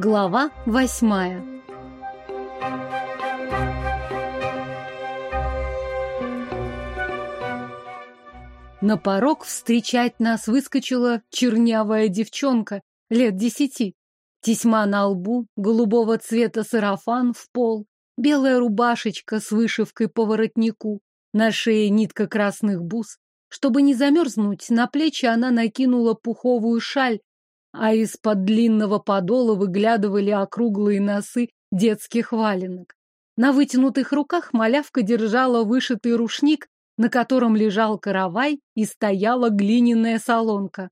Глава восьмая На порог встречать нас выскочила чернявая девчонка лет десяти. Тесьма на лбу, голубого цвета сарафан в пол, белая рубашечка с вышивкой по воротнику, на шее нитка красных бус. Чтобы не замерзнуть, на плечи она накинула пуховую шаль, а из-под длинного подола выглядывали округлые носы детских валенок. На вытянутых руках малявка держала вышитый рушник, на котором лежал каравай и стояла глиняная солонка.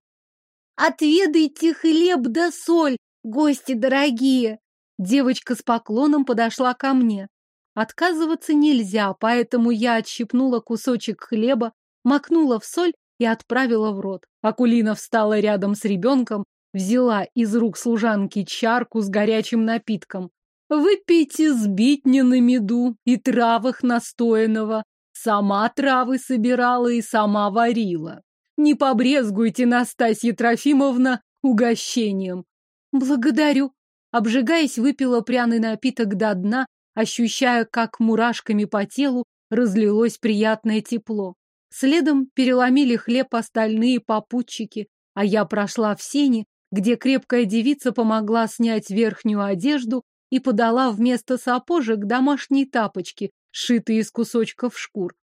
«Отведайте хлеб да соль, гости дорогие!» Девочка с поклоном подошла ко мне. Отказываться нельзя, поэтому я отщипнула кусочек хлеба, макнула в соль и отправила в рот. Акулина встала рядом с ребенком, взяла из рук служанки чарку с горячим напитком. «Выпейте сбитня на меду и травах настоянного. Сама травы собирала и сама варила. Не побрезгуйте, Настасья Трофимовна, угощением». «Благодарю». Обжигаясь, выпила пряный напиток до дна, ощущая, как мурашками по телу разлилось приятное тепло. Следом переломили хлеб остальные попутчики, а я прошла в сени, где крепкая девица помогла снять верхнюю одежду и подала вместо сапожек домашние тапочки, сшитые из кусочков шкур.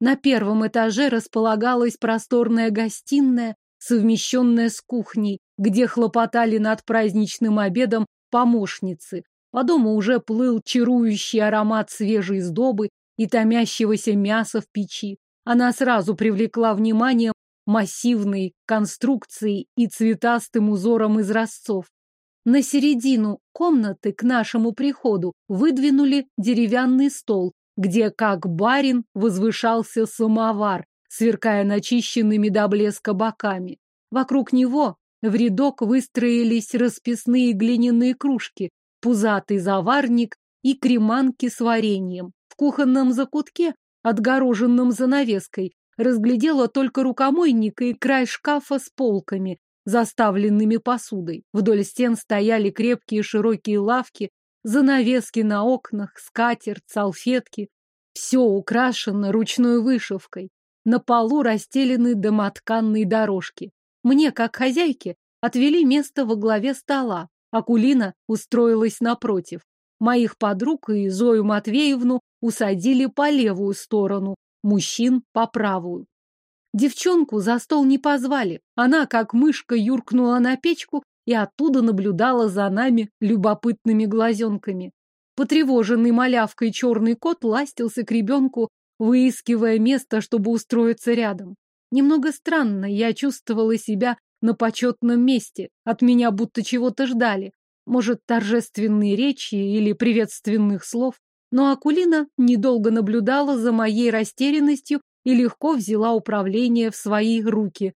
На первом этаже располагалась просторная гостиная, совмещенная с кухней, где хлопотали над праздничным обедом помощницы. По дому уже плыл чарующий аромат свежей сдобы и томящегося мяса в печи. Она сразу привлекла внимание массивной конструкцией и цветастым узором из разцов. На середину комнаты к нашему приходу выдвинули деревянный стол, где, как барин, возвышался самовар, сверкая начищенными до блеска боками. Вокруг него в рядок выстроились расписные глиняные кружки, пузатый заварник и креманки с вареньем. В кухонном закутке, отгороженном занавеской, разглядела только рукомойник и край шкафа с полками, заставленными посудой. Вдоль стен стояли крепкие широкие лавки, занавески на окнах, скатерть, салфетки. Все украшено ручной вышивкой. На полу расстелены домотканные дорожки. Мне, как хозяйке, отвели место во главе стола. Акулина устроилась напротив. Моих подруг и Зою Матвеевну усадили по левую сторону, мужчин по правую. Девчонку за стол не позвали. Она, как мышка, юркнула на печку и оттуда наблюдала за нами любопытными глазенками. Потревоженный малявкой черный кот ластился к ребенку, выискивая место, чтобы устроиться рядом. Немного странно, я чувствовала себя на почетном месте. От меня будто чего-то ждали. Может, торжественные речи или приветственных слов. Но Акулина недолго наблюдала за моей растерянностью и легко взяла управление в свои руки.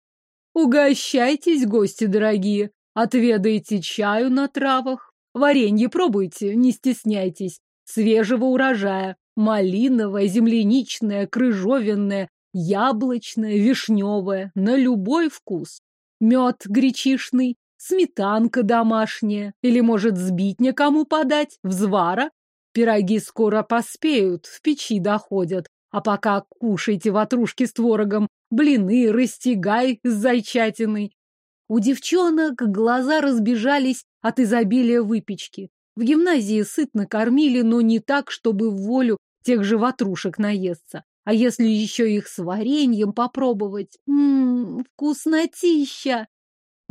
«Угощайтесь, гости дорогие! Отведайте чаю на травах, варенье пробуйте, не стесняйтесь, свежего урожая, малиновое, земляничное, крыжовенное, яблочное, вишневое, на любой вкус. Мед гречишный, сметанка домашняя, или, может, сбитня кому подать, взвара, Пироги скоро поспеют, в печи доходят. А пока кушайте ватрушки с творогом, блины, растягай с зайчатиной. У девчонок глаза разбежались от изобилия выпечки. В гимназии сытно кормили, но не так, чтобы в волю тех же ватрушек наесться. А если еще их с вареньем попробовать? Ммм, вкуснотища!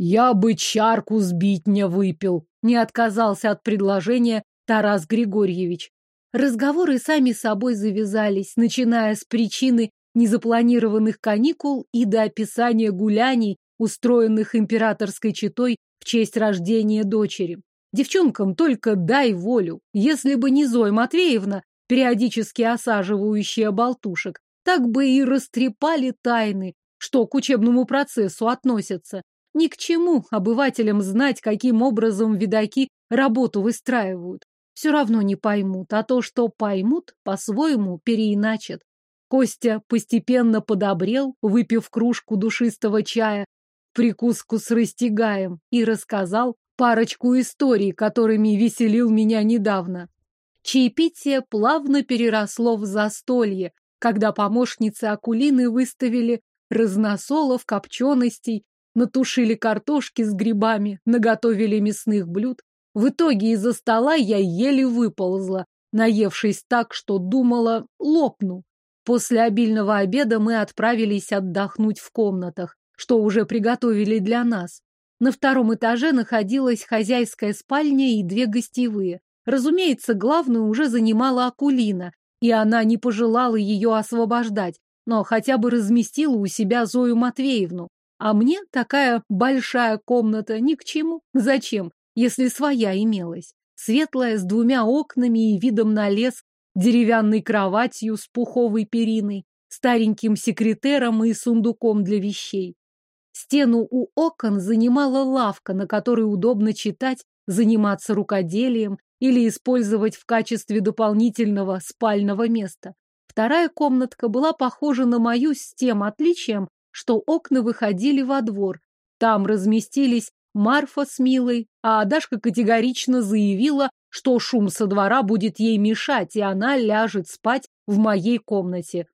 Я бы чарку сбить не выпил, не отказался от предложения Тарас Григорьевич. Разговоры сами собой завязались, начиная с причины незапланированных каникул и до описания гуляний, устроенных императорской четой в честь рождения дочери. Девчонкам только дай волю. Если бы не Зоя Матвеевна, периодически осаживающая болтушек, так бы и растрепали тайны, что к учебному процессу относятся. Ни к чему обывателям знать, каким образом видаки работу выстраивают все равно не поймут, а то, что поймут, по-своему переиначат. Костя постепенно подобрел, выпив кружку душистого чая, прикуску с растягаем, и рассказал парочку историй, которыми веселил меня недавно. Чаепитие плавно переросло в застолье, когда помощницы Акулины выставили разносолов, копченостей, натушили картошки с грибами, наготовили мясных блюд. В итоге из-за стола я еле выползла, наевшись так, что думала, лопну. После обильного обеда мы отправились отдохнуть в комнатах, что уже приготовили для нас. На втором этаже находилась хозяйская спальня и две гостевые. Разумеется, главную уже занимала Акулина, и она не пожелала ее освобождать, но хотя бы разместила у себя Зою Матвеевну. А мне такая большая комната ни к чему. Зачем, если своя имелась? Светлая, с двумя окнами и видом на лес, деревянной кроватью с пуховой периной, стареньким секретером и сундуком для вещей. Стену у окон занимала лавка, на которой удобно читать, заниматься рукоделием или использовать в качестве дополнительного спального места. Вторая комнатка была похожа на мою с тем отличием, что окна выходили во двор. Там разместились Марфа с Милой, а Дашка категорично заявила, что шум со двора будет ей мешать, и она ляжет спать в моей комнате.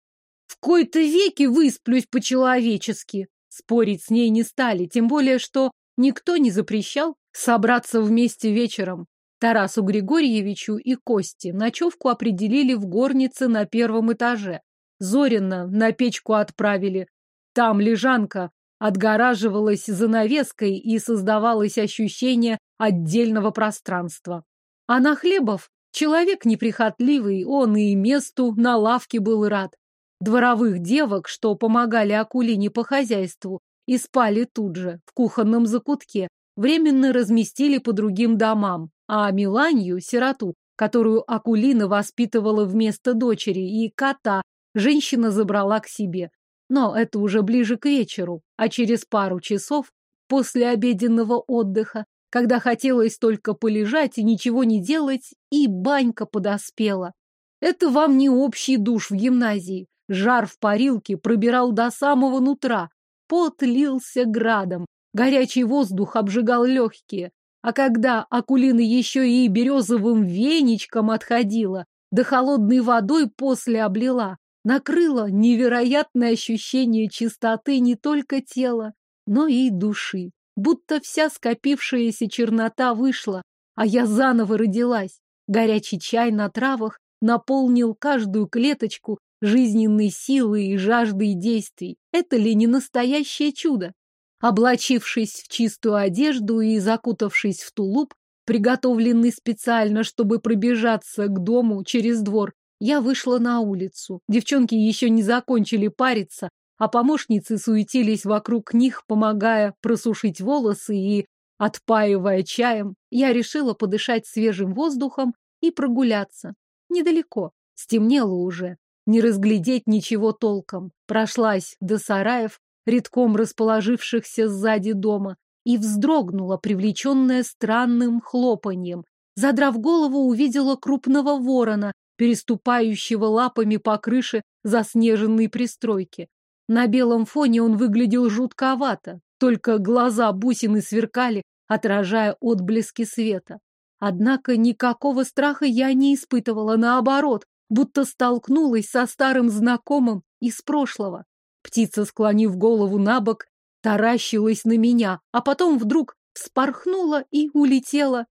В кои-то веки высплюсь по-человечески. Спорить с ней не стали, тем более, что никто не запрещал собраться вместе вечером. Тарасу Григорьевичу и Косте ночевку определили в горнице на первом этаже. Зорина на печку отправили. Там лежанка отгораживалась занавеской и создавалось ощущение отдельного пространства. А на Хлебов человек неприхотливый, он и месту на лавке был рад. Дворовых девок, что помогали Акулине по хозяйству, и спали тут же, в кухонном закутке, временно разместили по другим домам, а Миланью, сироту, которую Акулина воспитывала вместо дочери, и кота женщина забрала к себе. Но это уже ближе к вечеру, а через пару часов после обеденного отдыха, когда хотелось только полежать и ничего не делать, и банька подоспела. Это вам не общий душ в гимназии. Жар в парилке пробирал до самого нутра. Пот лился градом, горячий воздух обжигал легкие. А когда Акулина еще и березовым веничком отходила, да холодной водой после облила, накрыло невероятное ощущение чистоты не только тела, но и души. Будто вся скопившаяся чернота вышла, а я заново родилась. Горячий чай на травах наполнил каждую клеточку жизненной силой и жаждой действий. Это ли не настоящее чудо? Облачившись в чистую одежду и закутавшись в тулуп, приготовленный специально, чтобы пробежаться к дому через двор, я вышла на улицу. Девчонки еще не закончили париться, а помощницы суетились вокруг них, помогая просушить волосы и отпаивая чаем. Я решила подышать свежим воздухом и прогуляться. Недалеко. Стемнело уже. Не разглядеть ничего толком. Прошлась до сараев, редком расположившихся сзади дома, и вздрогнула, привлеченная странным хлопаньем. Задрав голову, увидела крупного ворона, переступающего лапами по крыше заснеженной пристройки. На белом фоне он выглядел жутковато, только глаза бусины сверкали, отражая отблески света. Однако никакого страха я не испытывала, наоборот, будто столкнулась со старым знакомым из прошлого. Птица, склонив голову на бок, таращилась на меня, а потом вдруг вспорхнула и улетела.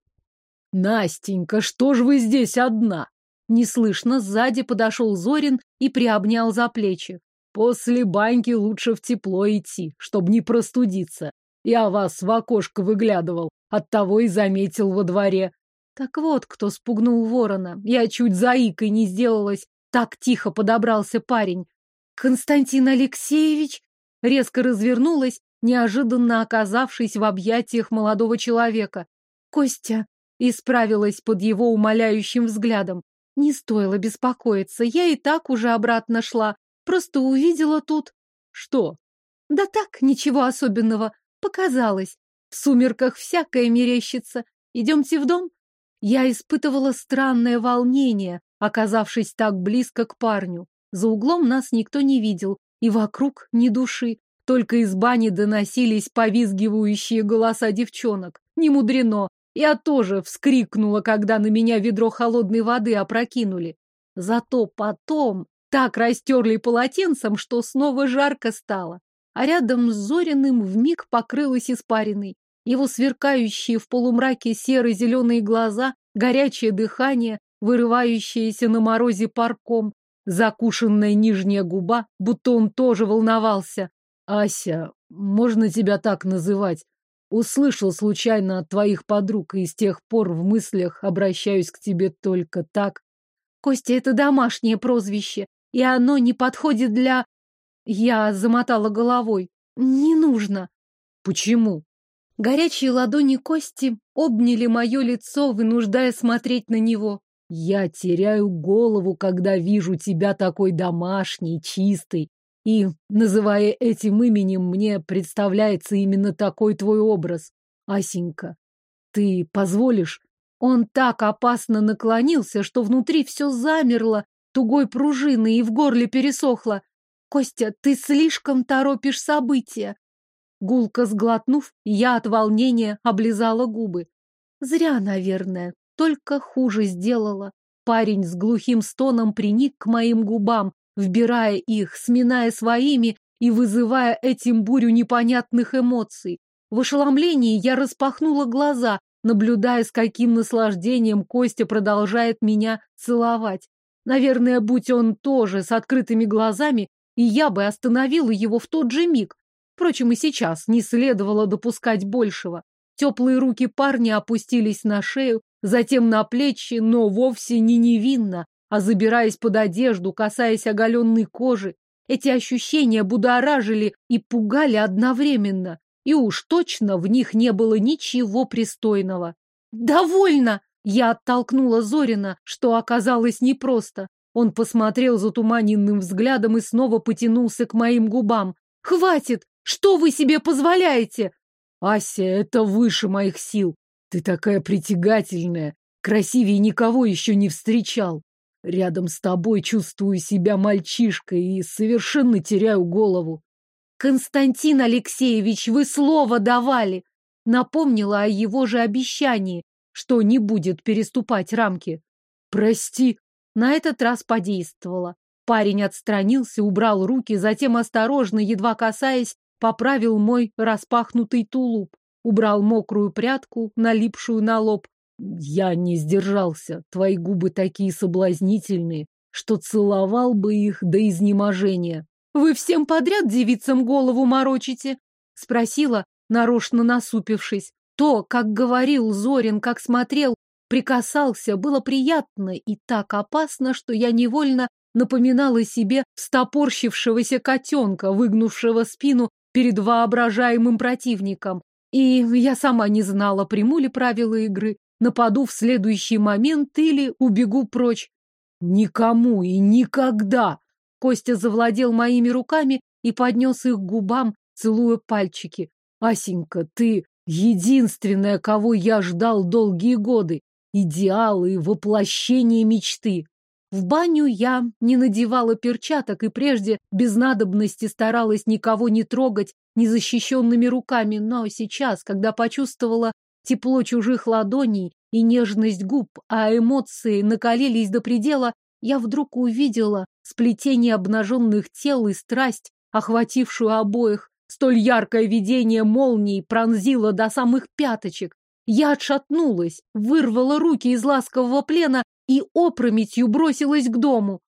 «Настенька, что ж вы здесь одна?» Неслышно сзади подошел Зорин и приобнял за плечи. После баньки лучше в тепло идти, чтобы не простудиться. Я вас в окошко выглядывал, оттого и заметил во дворе. Так вот, кто спугнул ворона. Я чуть заикой не сделалась. Так тихо подобрался парень. Константин Алексеевич резко развернулась, неожиданно оказавшись в объятиях молодого человека. Костя исправилась под его умоляющим взглядом. Не стоило беспокоиться, я и так уже обратно шла, просто увидела тут... Что? Да так, ничего особенного. Показалось. В сумерках всякое мерещится. Идемте в дом? Я испытывала странное волнение, оказавшись так близко к парню. За углом нас никто не видел, и вокруг ни души. Только из бани доносились повизгивающие голоса девчонок. Не мудрено. Я тоже вскрикнула, когда на меня ведро холодной воды опрокинули. Зато потом так растерли полотенцем, что снова жарко стало. А рядом с Зориным вмиг покрылась испариной. Его сверкающие в полумраке серо-зеленые глаза, горячее дыхание, вырывающееся на морозе парком, закушенная нижняя губа, будто он тоже волновался. «Ася, можно тебя так называть? Услышал случайно от твоих подруг, и с тех пор в мыслях обращаюсь к тебе только так. Костя, это домашнее прозвище, и оно не подходит для... Я замотала головой. Не нужно. Почему? Горячие ладони Кости обняли мое лицо, вынуждая смотреть на него. Я теряю голову, когда вижу тебя такой домашний, чистый. И, называя этим именем, мне представляется именно такой твой образ. Асенька, ты позволишь? Он так опасно наклонился, что внутри все замерло, тугой пружиной и в горле пересохло. Костя, ты слишком торопишь события. Гулко сглотнув, я от волнения облизала губы. Зря, наверное, только хуже сделала. Парень с глухим стоном приник к моим губам, вбирая их, сминая своими и вызывая этим бурю непонятных эмоций. В ошеломлении я распахнула глаза, наблюдая, с каким наслаждением Костя продолжает меня целовать. Наверное, будь он тоже с открытыми глазами, и я бы остановила его в тот же миг. Впрочем, и сейчас не следовало допускать большего. Теплые руки парня опустились на шею, затем на плечи, но вовсе не невинно, а забираясь под одежду, касаясь оголенной кожи. Эти ощущения будоражили и пугали одновременно и уж точно в них не было ничего пристойного. «Довольно!» Я оттолкнула Зорина, что оказалось непросто. Он посмотрел затуманенным взглядом и снова потянулся к моим губам. «Хватит! Что вы себе позволяете?» «Ася, это выше моих сил. Ты такая притягательная. Красивее никого еще не встречал. Рядом с тобой чувствую себя мальчишкой и совершенно теряю голову. Константин Алексеевич, вы слово давали. Напомнила о его же обещании, что не будет переступать рамки. Прости. На этот раз подействовало. Парень отстранился, убрал руки, затем осторожно, едва касаясь, поправил мой распахнутый тулуп, убрал мокрую прядку, налипшую на лоб. Я не сдержался. Твои губы такие соблазнительные, что целовал бы их до изнеможения. Вы всем подряд девицам голову морочите? Спросила, нарочно насупившись. То, как говорил Зорин, как смотрел, прикасался, было приятно и так опасно, что я невольно напоминала себе стопорщившегося котенка, выгнувшего спину перед воображаемым противником. И я сама не знала, приму ли правила игры, нападу в следующий момент или убегу прочь. Никому и никогда Костя завладел моими руками и поднес их к губам, целуя пальчики. «Асенька, ты единственная, кого я ждал долгие годы. Идеалы и воплощение мечты». В баню я не надевала перчаток и прежде без надобности старалась никого не трогать незащищенными руками, но сейчас, когда почувствовала тепло чужих ладоней и нежность губ, а эмоции накалились до предела, я вдруг увидела сплетение обнаженных тел и страсть, охватившую обоих. Столь яркое видение молнии пронзило до самых пяточек. Я отшатнулась, вырвала руки из ласкового плена и опрометью бросилась к дому.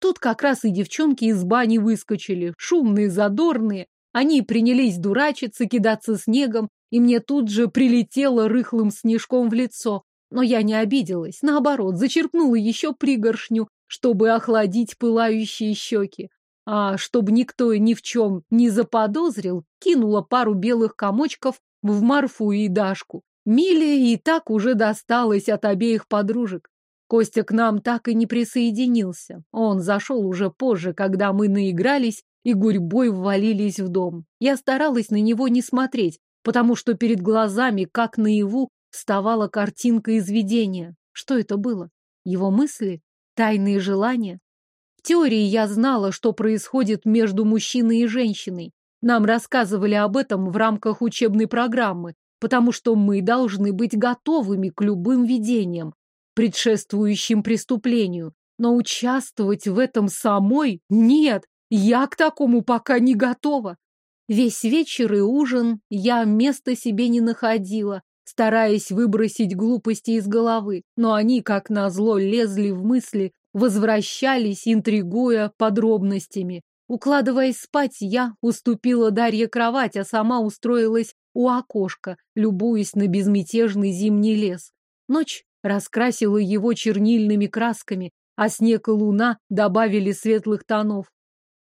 Тут как раз и девчонки из бани выскочили, шумные, задорные. Они принялись дурачиться, кидаться снегом, и мне тут же прилетело рыхлым снежком в лицо. Но я не обиделась, наоборот, зачерпнула еще пригоршню чтобы охладить пылающие щеки. А чтобы никто ни в чем не заподозрил, кинула пару белых комочков в Марфу и Дашку. Миле и так уже досталось от обеих подружек. Костя к нам так и не присоединился. Он зашел уже позже, когда мы наигрались и гурьбой ввалились в дом. Я старалась на него не смотреть, потому что перед глазами, как наяву, вставала картинка из видения. Что это было? Его мысли? Тайные желания? В теории я знала, что происходит между мужчиной и женщиной. Нам рассказывали об этом в рамках учебной программы, потому что мы должны быть готовыми к любым видениям, предшествующим преступлению. Но участвовать в этом самой нет, я к такому пока не готова. Весь вечер и ужин я места себе не находила, стараясь выбросить глупости из головы, но они, как назло, лезли в мысли, возвращались, интригуя подробностями. Укладываясь спать, я уступила Дарье кровать, а сама устроилась у окошка, любуясь на безмятежный зимний лес. Ночь раскрасила его чернильными красками, а снег и луна добавили светлых тонов.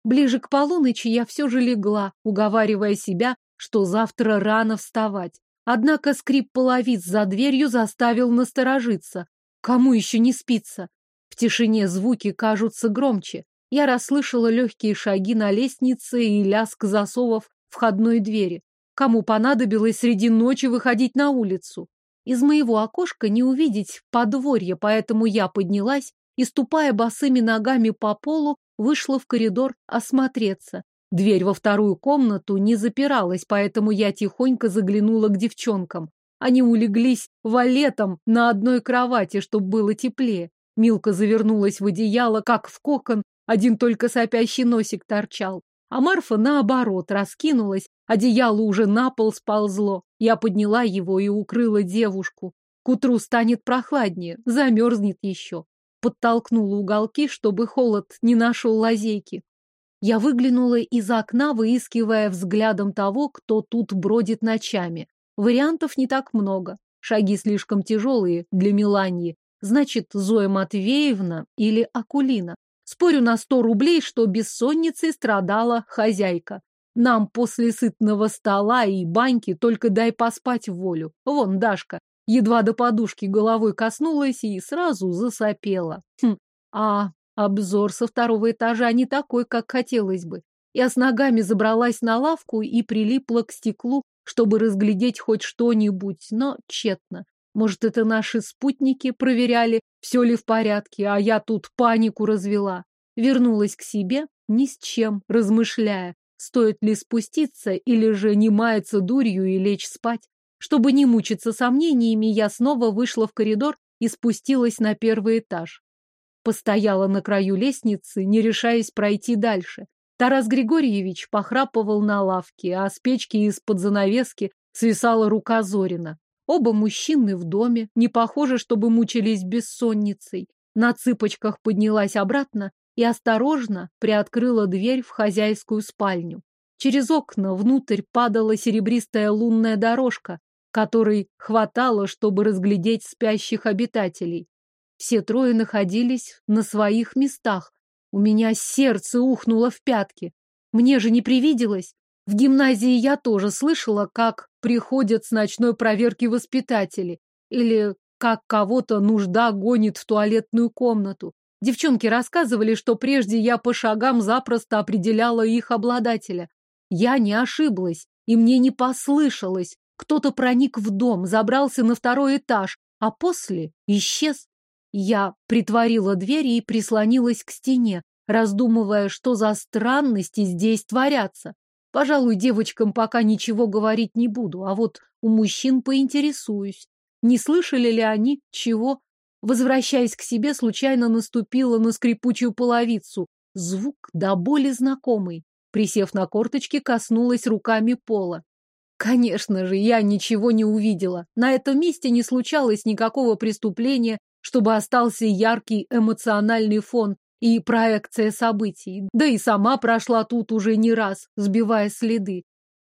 Ближе к полуночи я все же легла, уговаривая себя, что завтра рано вставать. Однако скрип половиц за дверью заставил насторожиться. Кому еще не спится? В тишине звуки кажутся громче. Я расслышала легкие шаги на лестнице и лязг засовов входной двери. Кому понадобилось среди ночи выходить на улицу? Из моего окошка не увидеть подворье, поэтому я поднялась и, ступая босыми ногами по полу, вышла в коридор осмотреться. Дверь во вторую комнату не запиралась, поэтому я тихонько заглянула к девчонкам. Они улеглись валетом на одной кровати, чтобы было теплее. Милка завернулась в одеяло, как в кокон, один только сопящий носик торчал. А Марфа, наоборот, раскинулась, одеяло уже на пол сползло. Я подняла его и укрыла девушку. К утру станет прохладнее, замерзнет еще. Подтолкнула уголки, чтобы холод не нашел лазейки. Я выглянула из окна, выискивая взглядом того, кто тут бродит ночами. Вариантов не так много. Шаги слишком тяжелые для Миланьи. Значит, Зоя Матвеевна или Акулина. Спорю на сто рублей, что бессонницей страдала хозяйка. Нам после сытного стола и баньки только дай поспать волю. Вон Дашка. Едва до подушки головой коснулась и сразу засопела. Хм, а Обзор со второго этажа не такой, как хотелось бы. Я с ногами забралась на лавку и прилипла к стеклу, чтобы разглядеть хоть что-нибудь, но тщетно. Может, это наши спутники проверяли, все ли в порядке, а я тут панику развела. Вернулась к себе ни с чем, размышляя, стоит ли спуститься или же не маяться дурью и лечь спать. Чтобы не мучиться сомнениями, я снова вышла в коридор и спустилась на первый этаж. Постояла на краю лестницы, не решаясь пройти дальше. Тарас Григорьевич похрапывал на лавке, а с печки из-под занавески свисала рука Зорина. Оба мужчины в доме, не похоже, чтобы мучились бессонницей. На цыпочках поднялась обратно и осторожно приоткрыла дверь в хозяйскую спальню. Через окна внутрь падала серебристая лунная дорожка, которой хватало, чтобы разглядеть спящих обитателей. Все трое находились на своих местах. У меня сердце ухнуло в пятки. Мне же не привиделось. В гимназии я тоже слышала, как приходят с ночной проверки воспитатели. Или как кого-то нужда гонит в туалетную комнату. Девчонки рассказывали, что прежде я по шагам запросто определяла их обладателя. Я не ошиблась, и мне не послышалось. Кто-то проник в дом, забрался на второй этаж, а после исчез. Я притворила дверь и прислонилась к стене, раздумывая, что за странности здесь творятся. Пожалуй, девочкам пока ничего говорить не буду, а вот у мужчин поинтересуюсь. Не слышали ли они чего? Возвращаясь к себе, случайно наступила на скрипучую половицу. Звук до боли знакомый. Присев на корточки, коснулась руками пола. Конечно же, я ничего не увидела. На этом месте не случалось никакого преступления, чтобы остался яркий эмоциональный фон и проекция событий. Да и сама прошла тут уже не раз, сбивая следы.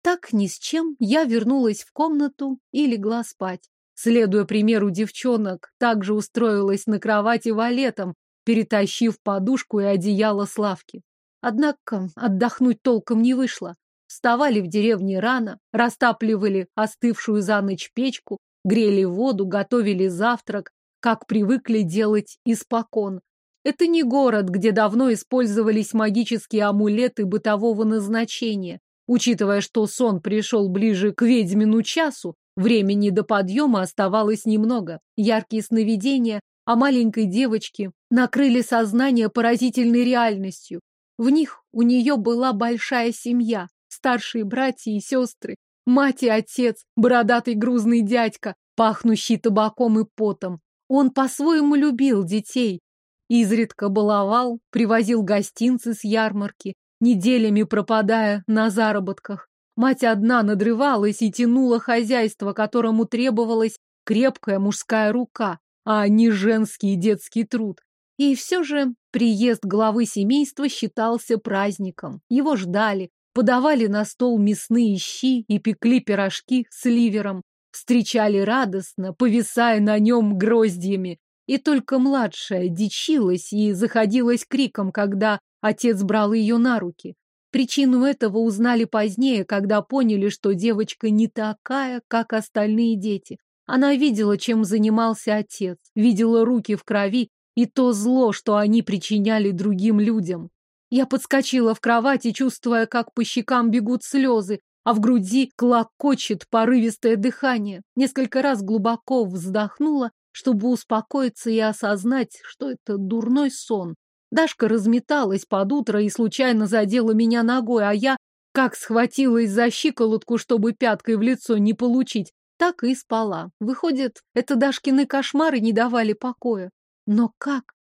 Так ни с чем я вернулась в комнату и легла спать. Следуя примеру девчонок, также устроилась на кровати валетом, перетащив подушку и одеяло с лавки. Однако отдохнуть толком не вышло. Вставали в деревне рано, растапливали остывшую за ночь печку, грели воду, готовили завтрак, как привыкли делать испокон. Это не город, где давно использовались магические амулеты бытового назначения. Учитывая, что сон пришел ближе к ведьмину часу, времени до подъема оставалось немного. Яркие сновидения о маленькой девочке накрыли сознание поразительной реальностью. В них у нее была большая семья, старшие братья и сестры, Мать и отец, бородатый грузный дядька, пахнущий табаком и потом. Он по-своему любил детей. Изредка баловал, привозил гостинцы с ярмарки, неделями пропадая на заработках. Мать одна надрывалась и тянула хозяйство, которому требовалась крепкая мужская рука, а не женский и детский труд. И все же приезд главы семейства считался праздником. Его ждали, подавали на стол мясные щи и пекли пирожки с ливером, встречали радостно, повисая на нем гроздьями. И только младшая дичилась и заходилась криком, когда отец брал ее на руки. Причину этого узнали позднее, когда поняли, что девочка не такая, как остальные дети. Она видела, чем занимался отец, видела руки в крови и то зло, что они причиняли другим людям. Я подскочила в кровати, чувствуя, как по щекам бегут слезы, а в груди клокочет порывистое дыхание. Несколько раз глубоко вздохнула, чтобы успокоиться и осознать, что это дурной сон. Дашка разметалась под утро и случайно задела меня ногой, а я как схватилась за щиколотку, чтобы пяткой в лицо не получить, так и спала. Выходит, это Дашкины кошмары не давали покоя. Но как?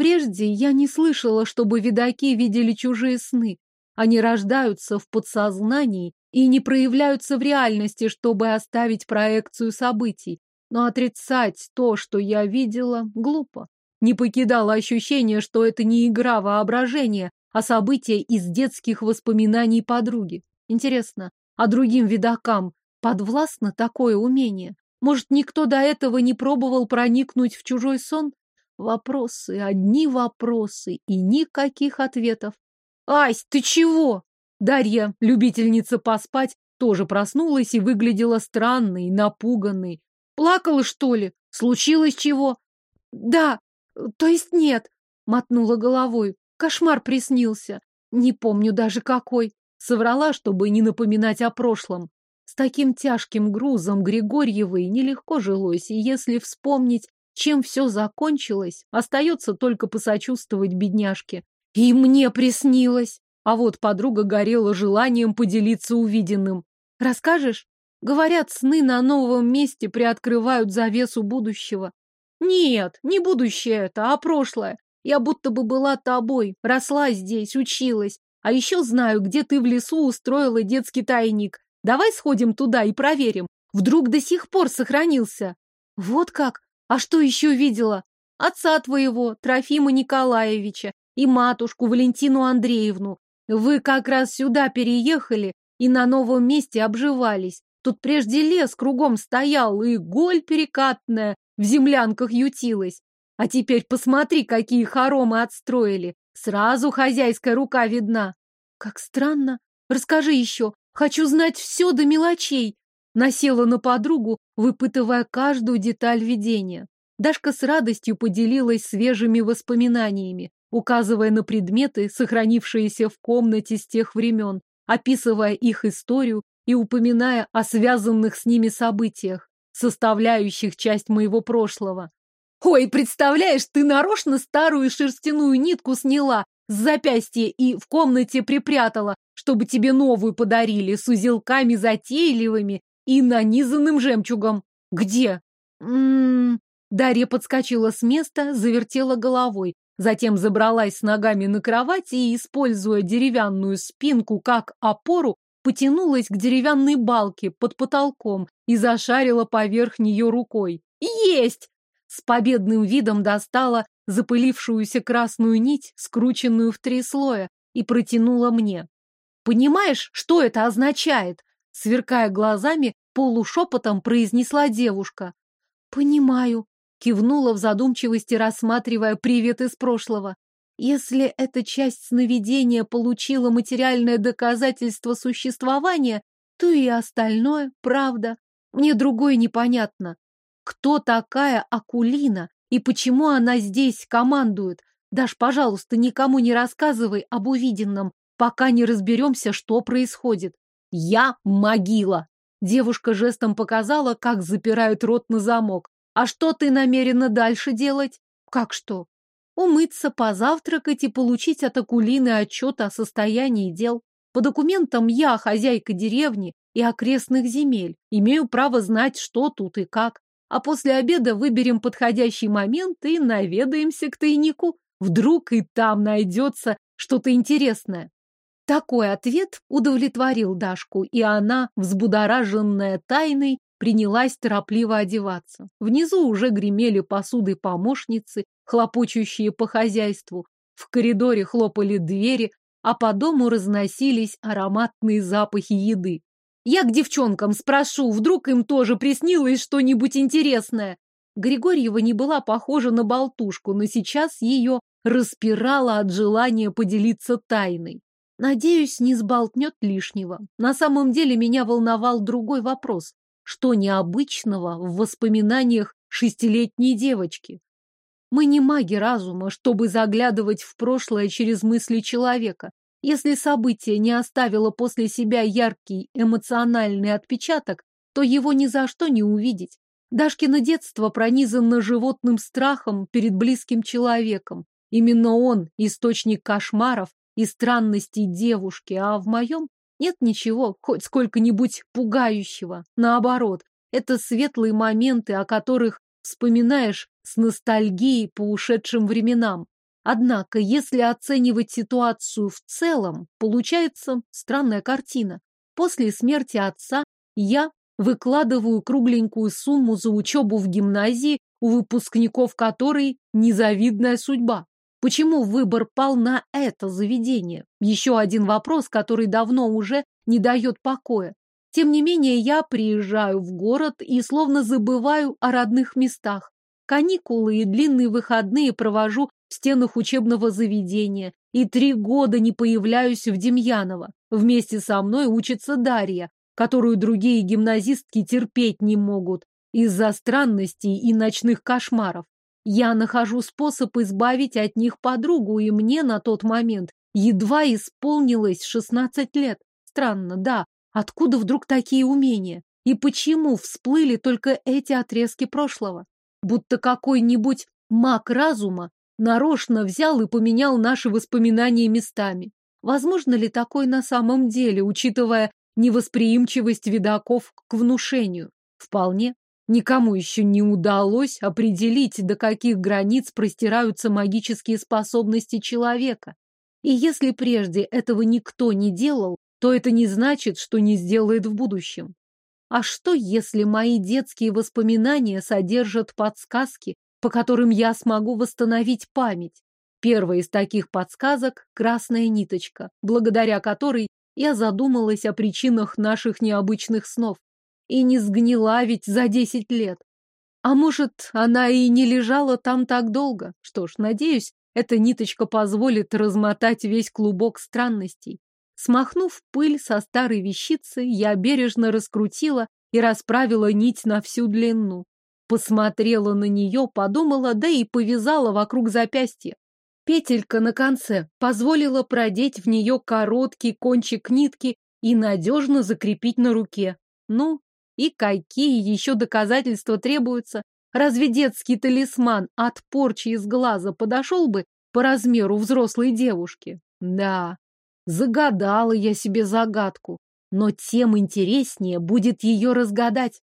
Прежде я не слышала, чтобы видаки видели чужие сны. Они рождаются в подсознании и не проявляются в реальности, чтобы оставить проекцию событий. Но отрицать то, что я видела, глупо. Не покидало ощущение, что это не игра воображения, а событие из детских воспоминаний подруги. Интересно, а другим видакам подвластно такое умение? Может, никто до этого не пробовал проникнуть в чужой сон? Вопросы, одни вопросы и никаких ответов. «Ась, ты чего?» Дарья, любительница поспать, тоже проснулась и выглядела странной, напуганной. «Плакала, что ли? Случилось чего?» «Да, то есть нет», — мотнула головой. «Кошмар приснился. Не помню даже какой». Соврала, чтобы не напоминать о прошлом. С таким тяжким грузом Григорьевой нелегко жилось, и если вспомнить, чем все закончилось, остается только посочувствовать бедняжке. И мне приснилось. А вот подруга горела желанием поделиться увиденным. Расскажешь? Говорят, сны на новом месте приоткрывают завесу будущего. Нет, не будущее это, а прошлое. Я будто бы была тобой, росла здесь, училась. А еще знаю, где ты в лесу устроила детский тайник. Давай сходим туда и проверим. Вдруг до сих пор сохранился. Вот как? А что еще видела? Отца твоего, Трофима Николаевича, и матушку Валентину Андреевну. Вы как раз сюда переехали и на новом месте обживались. Тут прежде лес кругом стоял, и голь перекатная в землянках ютилась. А теперь посмотри, какие хоромы отстроили. Сразу хозяйская рука видна. Как странно. Расскажи еще, Хочу знать все до мелочей. Насела на подругу, выпытывая каждую деталь видения. Дашка с радостью поделилась свежими воспоминаниями, указывая на предметы, сохранившиеся в комнате с тех времен, описывая их историю и упоминая о связанных с ними событиях, составляющих часть моего прошлого. «Ой, представляешь, ты нарочно старую шерстяную нитку сняла с запястья и в комнате припрятала, чтобы тебе новую подарили с узелками затейливыми и нанизанным жемчугом. Где? М-м-м. Дарья подскочила с места, завертела головой, затем забралась с ногами на кровать и, используя деревянную спинку как опору, потянулась к деревянной балке под потолком и зашарила поверх нее рукой. Есть! С победным видом достала запылившуюся красную нить, скрученную в три слоя, и протянула мне. Понимаешь, что это означает? Сверкая глазами, полушепотом произнесла девушка. Понимаю, кивнула в задумчивости, рассматривая привет из прошлого. Если эта часть сновидения получила материальное доказательство существования, то и остальное правда. Мне другое непонятно. Кто такая Акулина и почему она здесь командует? Даш, пожалуйста, никому не рассказывай об увиденном пока не разберемся, что происходит. Я могила. Девушка жестом показала, как запирают рот на замок. А что ты намерена дальше делать? Как что? Умыться, позавтракать и получить от Акулины отчет о состоянии дел. По документам я хозяйка деревни, и окрестных земель. Имею право знать, что тут и как. А после обеда выберем подходящий момент и наведаемся к тайнику. Вдруг и там найдется что-то интересное. Такой ответ удовлетворил Дашку, и она, взбудораженная тайной, принялась торопливо одеваться. Внизу уже гремели посудой помощницы, хлопочущие по хозяйству. В коридоре хлопали двери, а по дому разносились ароматные запахи еды. Я к девчонкам спрошу, вдруг им тоже приснилось что-нибудь интересное. Григорьева не была похожа на болтушку, но сейчас ее распирала от желания поделиться тайной. Надеюсь, не сболтнет лишнего. На самом деле меня волновал другой вопрос. Что необычного в воспоминаниях шестилетней девочки? Мы не маги разума, чтобы заглядывать в прошлое через мысли человека. Если событие не оставило после себя яркий эмоциональный отпечаток, то его ни за что не увидеть. Дашкино детство пронизано животным страхом перед близким человеком. Именно он – источник кошмаров и странностей девушки, а в моем нет ничего хоть сколько-нибудь пугающего. Наоборот, это светлые моменты, о которых вспоминаешь с ностальгией по ушедшим временам. Однако, если оценивать ситуацию в целом, получается странная картина. После смерти отца я выкладываю кругленькую сумму за учебу в гимназии, у выпускников которой незавидная судьба. Почему выбор пал на это заведение? Еще один вопрос, который давно уже не дает покоя. Тем не менее, я приезжаю в город и словно забываю о родных местах. Каникулы и длинные выходные провожу в стенах учебного заведения, и три года не появляюсь в Демьяново. Вместе со мной учится Дарья, которую другие гимназистки терпеть не могут из-за странностей и ночных кошмаров. Я нахожу способ избавить от них подругу, и мне на тот момент едва исполнилось 16 лет. Странно, да, откуда вдруг такие умения? И почему всплыли только эти отрезки прошлого? будто какой-нибудь маг разума нарочно взял и поменял наши воспоминания местами. Возможно ли такое на самом деле, учитывая невосприимчивость видаков к внушению? Вполне. Никому еще не удалось определить, до каких границ простираются магические способности человека. И если прежде этого никто не делал, то это не значит, что не сделает в будущем. А что, если мои детские воспоминания содержат подсказки, по которым я смогу восстановить память? Первая из таких подсказок – красная ниточка, благодаря которой я задумалась о причинах наших необычных снов. И не сгнила ведь за десять лет. А может, она и не лежала там так долго? Что ж, надеюсь, эта ниточка позволит размотать весь клубок странностей. Смахнув пыль со старой вещицы, я бережно раскрутила и расправила нить на всю длину. Посмотрела на нее, подумала, да и повязала вокруг запястья. Петелька на конце позволила продеть в нее короткий кончик нитки и надежно закрепить на руке. Ну, и какие еще доказательства требуются? Разве детский талисман от порчи из глаза подошел бы по размеру взрослой девушки? Да, Загадала я себе загадку, но тем интереснее будет ее разгадать.